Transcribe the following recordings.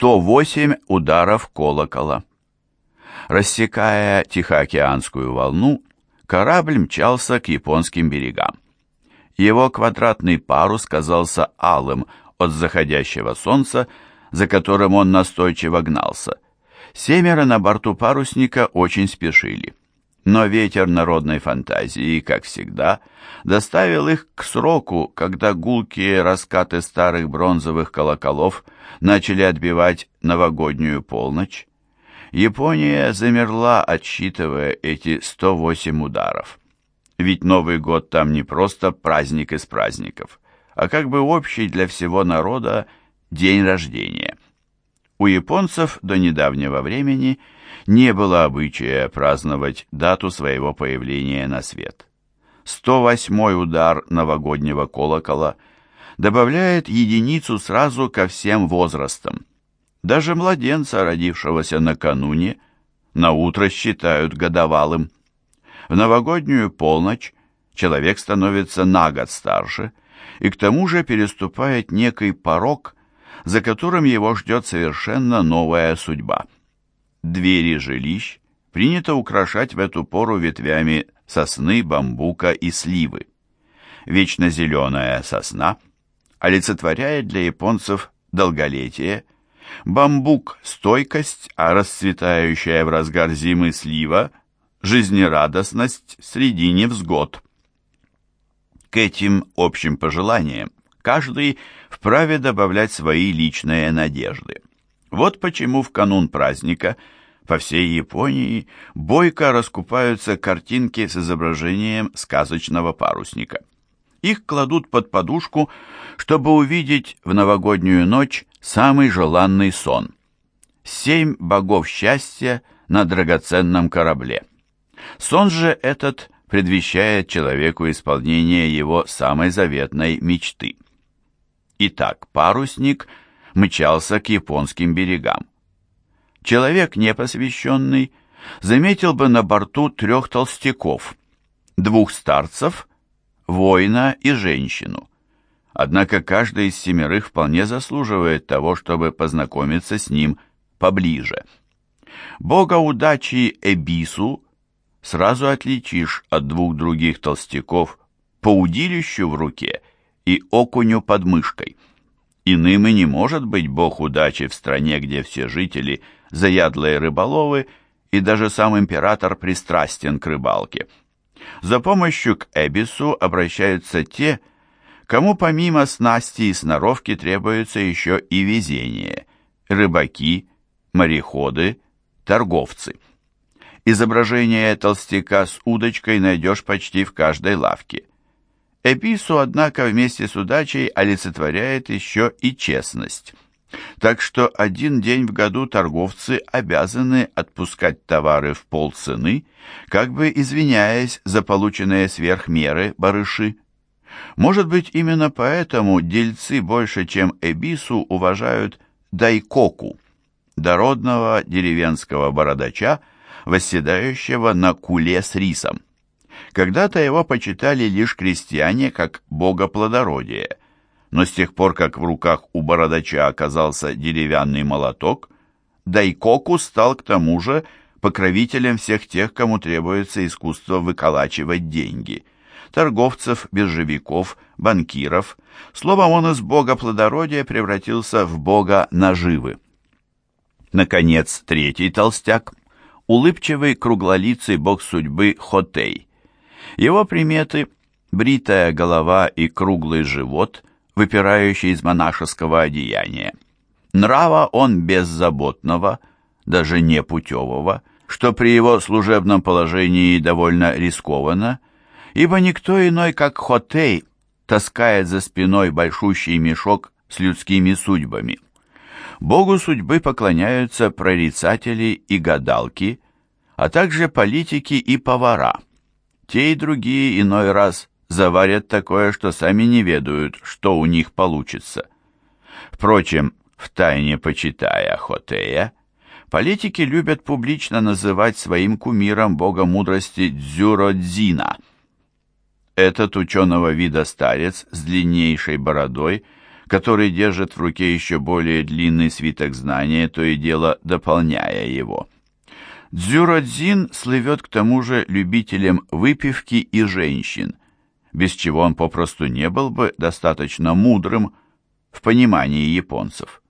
108 ударов колокола. Рассекая Тихоокеанскую волну, корабль мчался к японским берегам. Его квадратный парус казался алым от заходящего солнца, за которым он настойчиво гнался. Семеро на борту парусника очень спешили. Но ветер народной фантазии, как всегда, доставил их к сроку, когда гулкие раскаты старых бронзовых колоколов начали отбивать новогоднюю полночь. Япония замерла, отсчитывая эти 108 ударов. Ведь Новый год там не просто праздник из праздников, а как бы общий для всего народа день рождения. У японцев до недавнего времени – не было обычая праздновать дату своего появления на свет. 108-й удар новогоднего колокола добавляет единицу сразу ко всем возрастам. Даже младенца, родившегося накануне, на утро считают годовалым. В новогоднюю полночь человек становится на год старше и к тому же переступает некий порог, за которым его ждет совершенно новая судьба – Двери жилищ принято украшать в эту пору ветвями сосны, бамбука и сливы. Вечно зеленая сосна олицетворяет для японцев долголетие, бамбук – стойкость, а расцветающая в разгар зимы слива – жизнерадостность среди невзгод. К этим общим пожеланиям каждый вправе добавлять свои личные надежды. Вот почему в канун праздника по всей Японии бойко раскупаются картинки с изображением сказочного парусника. Их кладут под подушку, чтобы увидеть в новогоднюю ночь самый желанный сон. Семь богов счастья на драгоценном корабле. Сон же этот предвещает человеку исполнение его самой заветной мечты. Итак, парусник – мчался к японским берегам. Человек непосвященный заметил бы на борту трех толстяков, двух старцев, воина и женщину. Однако каждый из семерых вполне заслуживает того, чтобы познакомиться с ним поближе. Бога удачи Эбису сразу отличишь от двух других толстяков по удилищу в руке и окуню под мышкой. Иным и не может быть бог удачи в стране, где все жители – заядлые рыболовы, и даже сам император пристрастен к рыбалке. За помощью к Эбису обращаются те, кому помимо снасти и сноровки требуется еще и везение – рыбаки, мореходы, торговцы. Изображение толстяка с удочкой найдешь почти в каждой лавке. Эпису, однако, вместе с удачей олицетворяет еще и честность. Так что один день в году торговцы обязаны отпускать товары в полцены, как бы извиняясь за полученные сверх меры барыши. Может быть, именно поэтому дельцы больше, чем Эбису, уважают Дайкоку, дородного деревенского бородача, восседающего на куле с рисом. Когда-то его почитали лишь крестьяне как бога плодородия, но с тех пор, как в руках у бородача оказался деревянный молоток, Дайкоку стал к тому же покровителем всех тех, кому требуется искусство выколачивать деньги – торговцев, биржевиков, банкиров. Словом, он из бога плодородия превратился в бога наживы. Наконец, третий толстяк – улыбчивый круглолицый бог судьбы Хотей – его приметы – бритая голова и круглый живот, выпирающий из монашеского одеяния. Нрава он беззаботного, даже не путевого, что при его служебном положении довольно рискованно, ибо никто иной, как Хотей, таскает за спиной большущий мешок с людскими судьбами. Богу судьбы поклоняются прорицатели и гадалки, а также политики и повара – те и другие иной раз заварят такое, что сами не ведают, что у них получится. Впрочем, втайне почитая Хотея, политики любят публично называть своим кумиром бога мудрости Дзюродзина. Этот ученого вида старец с длиннейшей бородой, который держит в руке еще более длинный свиток знания, то и дело дополняя его. Дзюродзин слывет к тому же любителем выпивки и женщин, без чего он попросту не был бы достаточно мудрым в понимании японцев.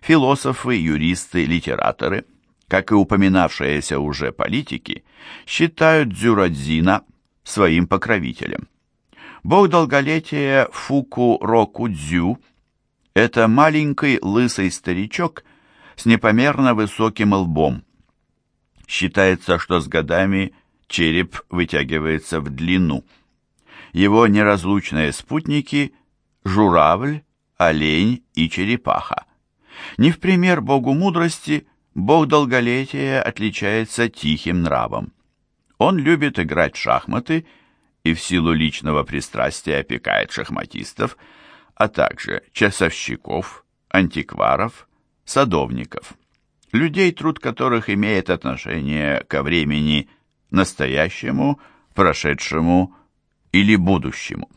Философы, юристы, литераторы, как и упоминавшиеся уже политики, считают Дзюродзина своим покровителем. Бог долголетия Фуку Року Дзю – это маленький лысый старичок с непомерно высоким лбом. Считается, что с годами череп вытягивается в длину. Его неразлучные спутники – журавль, олень и черепаха. Не в пример богу мудрости, бог долголетия отличается тихим нравом. Он любит играть в шахматы и в силу личного пристрастия опекает шахматистов, а также часовщиков, антикваров, садовников, людей, труд которых имеет отношение ко времени настоящему, прошедшему или будущему.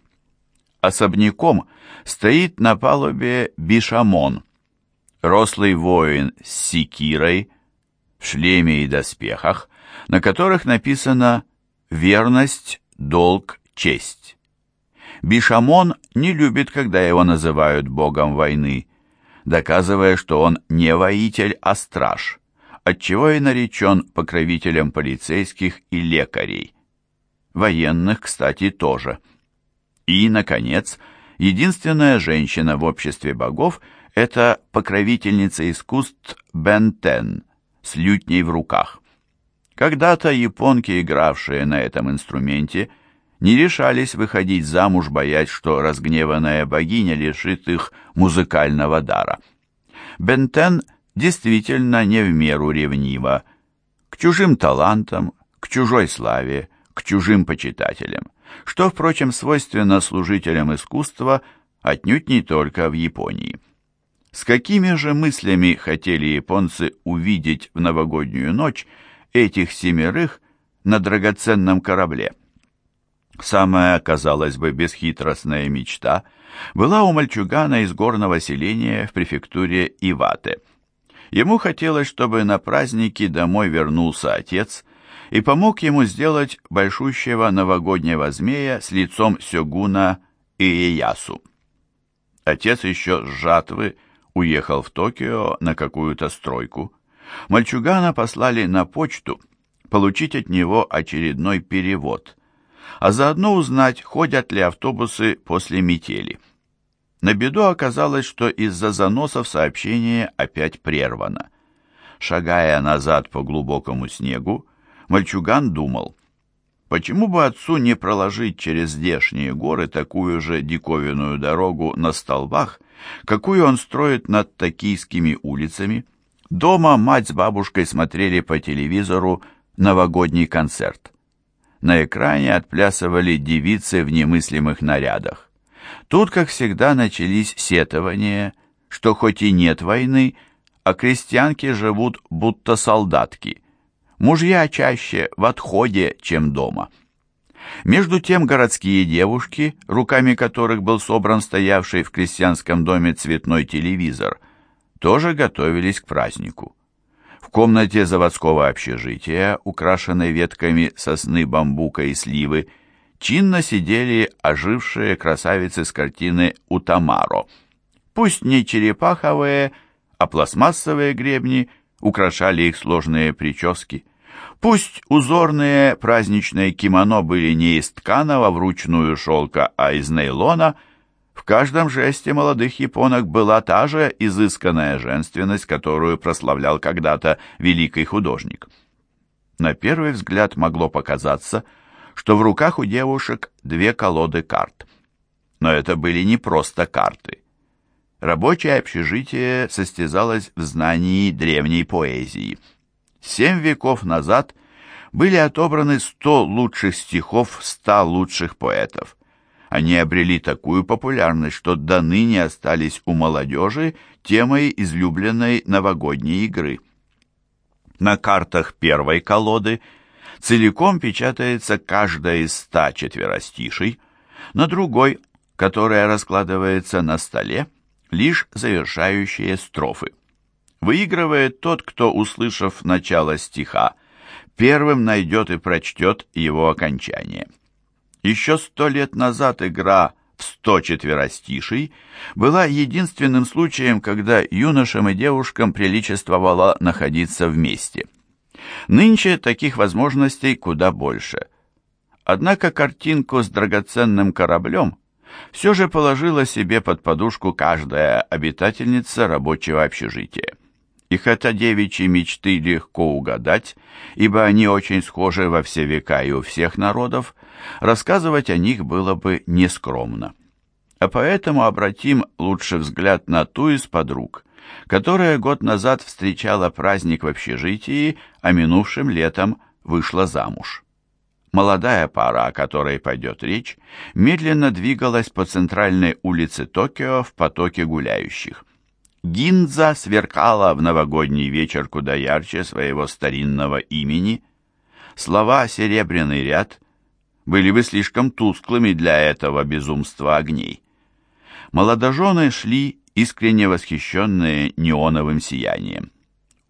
Особняком стоит на палубе Бишамон, рослый воин с секирой, в шлеме и доспехах, на которых написано «Верность, долг, честь». Бишамон не любит, когда его называют богом войны, доказывая, что он не воитель, а страж, отчего и наречен покровителем полицейских и лекарей. Военных, кстати, тоже. И, наконец, единственная женщина в обществе богов – это покровительница искусств Бентен с лютней в руках. Когда-то японки, игравшие на этом инструменте, не решались выходить замуж, боясь, что разгневанная богиня лишит их музыкального дара. Бентен действительно не в меру ревнива к чужим талантам, к чужой славе, к чужим почитателям, что, впрочем, свойственно служителям искусства отнюдь не только в Японии. С какими же мыслями хотели японцы увидеть в новогоднюю ночь этих семерых на драгоценном корабле. Самая, казалось бы, бесхитростная мечта была у мальчугана из горного селения в префектуре Ивате. Ему хотелось, чтобы на праздники домой вернулся отец и помог ему сделать большущего новогоднего змея с лицом сёгуна Иеясу. Отец еще с жатвы уехал в Токио на какую-то стройку. Мальчугана послали на почту получить от него очередной перевод, а заодно узнать, ходят ли автобусы после метели. На беду оказалось, что из-за заносов сообщение опять прервано. Шагая назад по глубокому снегу, мальчуган думал, почему бы отцу не проложить через здешние горы такую же диковинную дорогу на столбах, какую он строит над токийскими улицами, Дома мать с бабушкой смотрели по телевизору новогодний концерт. На экране отплясывали девицы в немыслимых нарядах. Тут, как всегда, начались сетования, что хоть и нет войны, а крестьянки живут будто солдатки. Мужья чаще в отходе, чем дома. Между тем городские девушки, руками которых был собран стоявший в крестьянском доме цветной телевизор – тоже готовились к празднику. Комнате заводского общежития, украшенной ветками сосны, бамбука и сливы, чинно сидели ожившие красавицы с картины «Утамаро». Пусть не черепаховые, а пластмассовые гребни украшали их сложные прически. Пусть узорные праздничные кимоно были не из тканого вручную шелка, а из нейлона – в каждом жесте молодых японок была та же изысканная женственность, которую прославлял когда-то великий художник. На первый взгляд могло показаться, что в руках у девушек две колоды карт. Но это были не просто карты. Рабочее общежитие состязалось в знании древней поэзии. Семь веков назад были отобраны сто лучших стихов ста лучших поэтов – они обрели такую популярность, что до ныне остались у молодежи темой излюбленной новогодней игры. На картах первой колоды целиком печатается каждая из ста четверостишей, на другой, которая раскладывается на столе, лишь завершающие строфы. Выигрывает тот, кто, услышав начало стиха, первым найдет и прочтет его окончание. Еще сто лет назад игра в сто четверостишей была единственным случаем, когда юношам и девушкам приличествовало находиться вместе. Нынче таких возможностей куда больше. Однако картинку с драгоценным кораблем все же положила себе под подушку каждая обитательница рабочего общежития. И хотя девичьи мечты легко угадать, ибо они очень схожи во все века и у всех народов, рассказывать о них было бы нескромно. А поэтому обратим лучше взгляд на ту из подруг, которая год назад встречала праздник в общежитии, а минувшим летом вышла замуж. Молодая пара, о которой пойдет речь, медленно двигалась по центральной улице Токио в потоке гуляющих. Гинза сверкала в новогодний вечер куда ярче своего старинного имени. Слова «серебряный ряд» были бы слишком тусклыми для этого безумства огней. Молодожены шли, искренне восхищенные неоновым сиянием.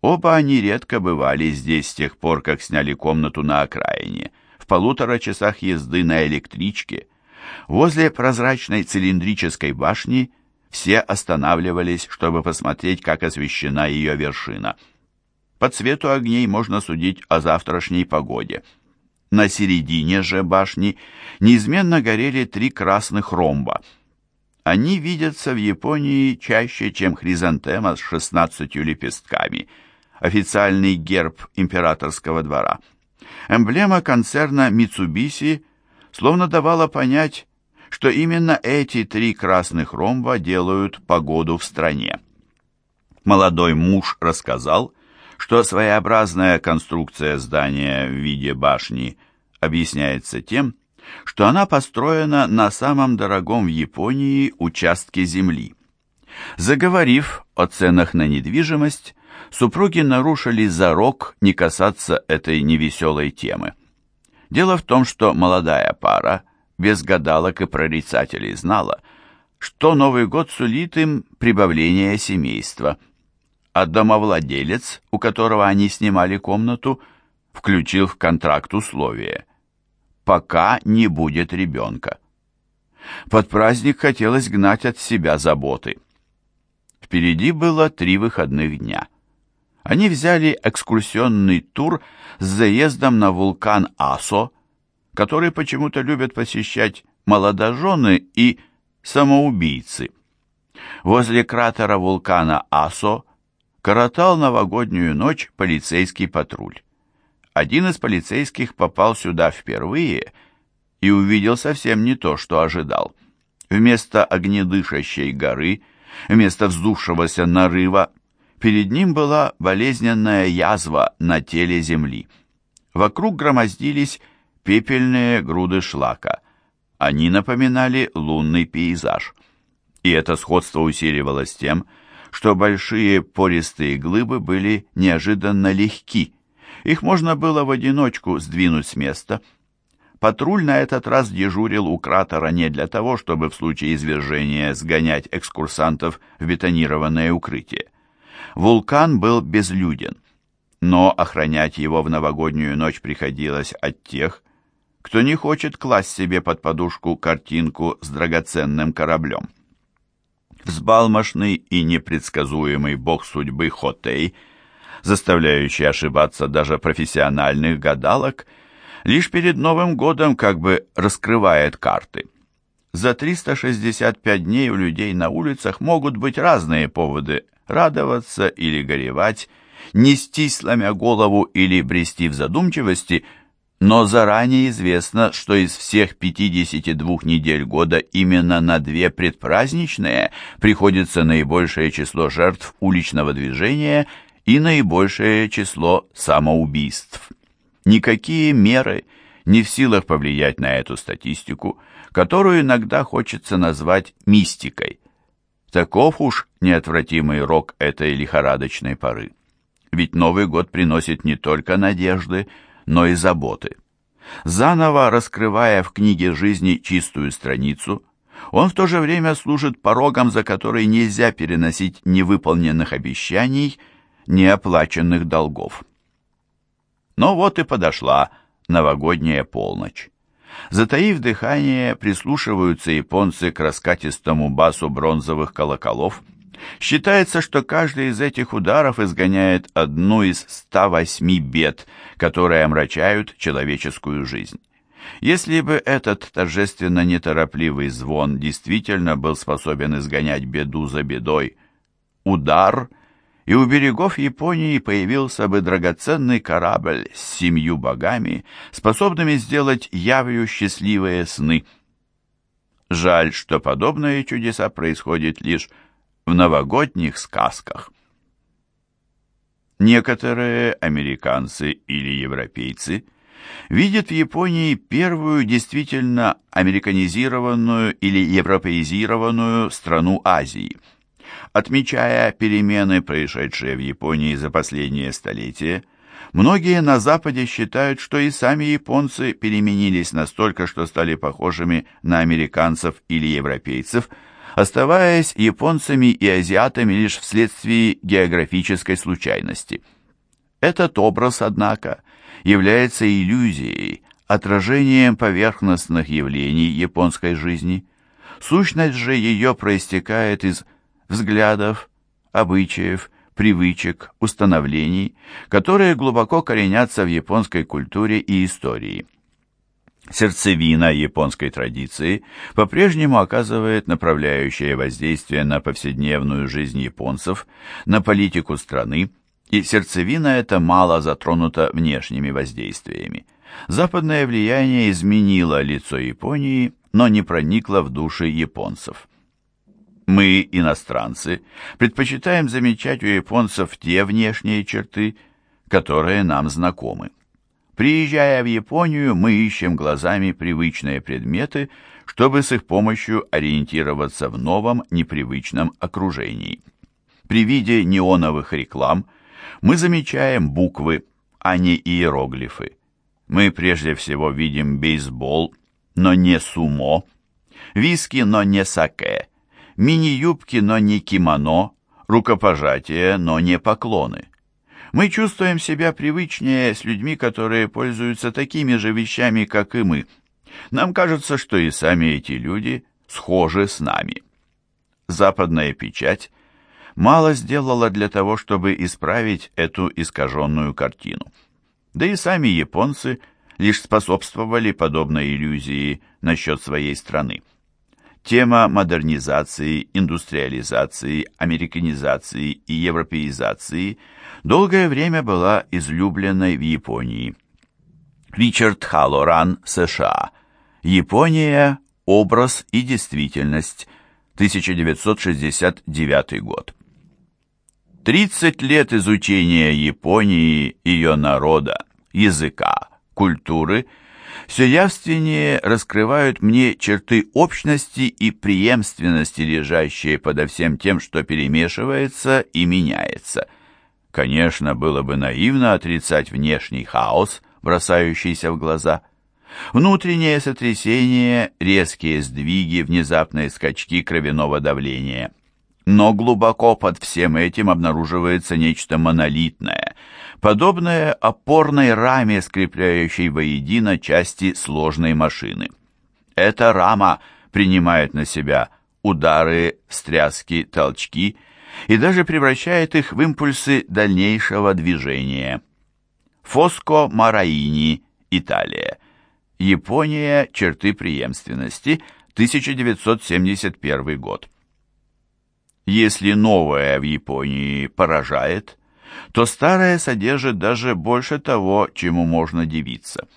Оба они редко бывали здесь с тех пор, как сняли комнату на окраине, в полутора часах езды на электричке. Возле прозрачной цилиндрической башни – все останавливались, чтобы посмотреть, как освещена ее вершина. По цвету огней можно судить о завтрашней погоде. На середине же башни неизменно горели три красных ромба. Они видятся в Японии чаще, чем хризантема с шестнадцатью лепестками, официальный герб императорского двора. Эмблема концерна Mitsubishi словно давала понять, что именно эти три красных ромба делают погоду в стране. Молодой муж рассказал, что своеобразная конструкция здания в виде башни объясняется тем, что она построена на самом дорогом в Японии участке земли. Заговорив о ценах на недвижимость, супруги нарушили зарок не касаться этой невеселой темы. Дело в том, что молодая пара – без гадалок и прорицателей знала, что Новый год сулит им прибавление семейства. А домовладелец, у которого они снимали комнату, включил в контракт условие «пока не будет ребенка». Под праздник хотелось гнать от себя заботы. Впереди было три выходных дня. Они взяли экскурсионный тур с заездом на вулкан Асо, который почему-то любят посещать молодожены и самоубийцы. Возле кратера вулкана Асо коротал новогоднюю ночь полицейский патруль. Один из полицейских попал сюда впервые и увидел совсем не то, что ожидал. Вместо огнедышащей горы, вместо вздувшегося нарыва, перед ним была болезненная язва на теле земли. Вокруг громоздились пепельные груды шлака. Они напоминали лунный пейзаж. И это сходство усиливалось тем, что большие пористые глыбы были неожиданно легки. Их можно было в одиночку сдвинуть с места. Патруль на этот раз дежурил у кратера не для того, чтобы в случае извержения сгонять экскурсантов в бетонированное укрытие. Вулкан был безлюден, но охранять его в новогоднюю ночь приходилось от тех, кто не хочет класть себе под подушку картинку с драгоценным кораблем. Взбалмошный и непредсказуемый бог судьбы Хотей, заставляющий ошибаться даже профессиональных гадалок, лишь перед Новым годом как бы раскрывает карты. За 365 дней у людей на улицах могут быть разные поводы радоваться или горевать, нести сломя голову или брести в задумчивости – но заранее известно, что из всех 52 недель года именно на две предпраздничные приходится наибольшее число жертв уличного движения и наибольшее число самоубийств. Никакие меры не в силах повлиять на эту статистику, которую иногда хочется назвать мистикой. Таков уж неотвратимый рок этой лихорадочной поры. Ведь Новый год приносит не только надежды, но и заботы. Заново раскрывая в книге жизни чистую страницу, Он в то же время служит порогом, за который нельзя переносить невыполненных обещаний, неоплаченных долгов. Но вот и подошла новогодняя полночь. Затаив дыхание, прислушиваются японцы к раскатистому басу бронзовых колоколов. Считается, что каждый из этих ударов изгоняет одну из 108 бед, которые омрачают человеческую жизнь. Если бы этот торжественно неторопливый звон действительно был способен изгонять беду за бедой, удар — и у берегов Японии появился бы драгоценный корабль с семью богами, способными сделать явью счастливые сны. Жаль, что подобные чудеса происходят лишь в новогодних сказках. Некоторые американцы или европейцы видят в Японии первую действительно американизированную или европеизированную страну Азии – Отмечая перемены, происшедшие в Японии за последние столетия, многие на Западе считают, что и сами японцы переменились настолько, что стали похожими на американцев или европейцев, оставаясь японцами и азиатами лишь вследствие географической случайности. Этот образ, однако, является иллюзией, отражением поверхностных явлений японской жизни. Сущность же ее проистекает из взглядов, обычаев, привычек, установлений, которые глубоко коренятся в японской культуре и истории. Сердцевина японской традиции по-прежнему оказывает направляющее воздействие на повседневную жизнь японцев, на политику страны, и сердцевина эта мало затронута внешними воздействиями. Западное влияние изменило лицо Японии, но не проникло в души японцев. Мы, иностранцы, предпочитаем замечать у японцев те внешние черты, которые нам знакомы. Приезжая в Японию, мы ищем глазами привычные предметы, чтобы с их помощью ориентироваться в новом, непривычном окружении. При виде неоновых реклам мы замечаем буквы, а не иероглифы. Мы прежде всего видим бейсбол, но не сумо, виски, но не саке, мини-юбки, но не кимоно, рукопожатия, но не поклоны. Мы чувствуем себя привычнее с людьми, которые пользуются такими же вещами, как и мы. Нам кажется, что и сами эти люди схожи с нами. Западная печать мало сделала для того, чтобы исправить эту искаженную картину. Да и сами японцы лишь способствовали подобной иллюзии насчет своей страны. Тема модернизации, индустриализации, американизации и европеизации долгое время была излюбленной в Японии. Ричард Халлоран, США. Япония. Образ и действительность. 1969 год. 30 лет изучения Японии, ее народа, языка, культуры – все явственнее раскрывают мне черты общности и преемственности, лежащие подо всем тем, что перемешивается и меняется. Конечно, было бы наивно отрицать внешний хаос, бросающийся в глаза. Внутреннее сотрясение, резкие сдвиги, внезапные скачки кровяного давления. Но глубоко под всем этим обнаруживается нечто монолитное – подобное опорной раме, скрепляющей воедино части сложной машины. Эта рама принимает на себя удары, встряски, толчки и даже превращает их в импульсы дальнейшего движения. Фоско Мараини, Италия. Япония. Черты преемственности. 1971 год. Если новое в Японии поражает – то старое содержит даже больше того, чему можно дивиться.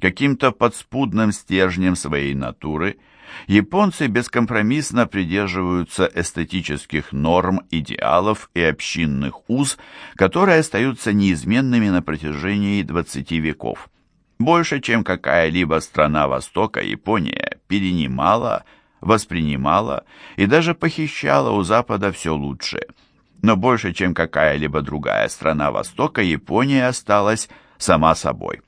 Каким-то подспудным стержнем своей натуры японцы бескомпромиссно придерживаются эстетических норм, идеалов и общинных уз, которые остаются неизменными на протяжении 20 веков. Больше, чем какая-либо страна Востока, Япония перенимала, воспринимала и даже похищала у Запада все лучшее – но больше, чем какая-либо другая страна Востока, Япония осталась сама собой.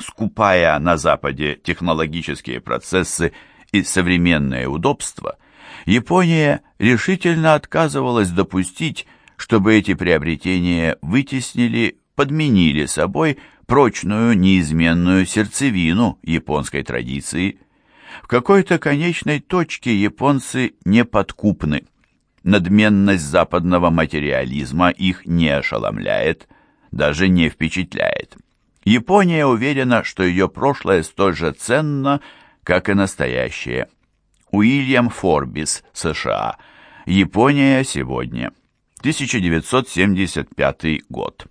Скупая на Западе технологические процессы и современное удобство, Япония решительно отказывалась допустить, чтобы эти приобретения вытеснили, подменили собой прочную неизменную сердцевину японской традиции. В какой-то конечной точке японцы неподкупны. Надменность западного материализма их не ошеломляет, даже не впечатляет. Япония уверена, что ее прошлое столь же ценно, как и настоящее. Уильям Форбис, США. Япония сегодня. 1975 год.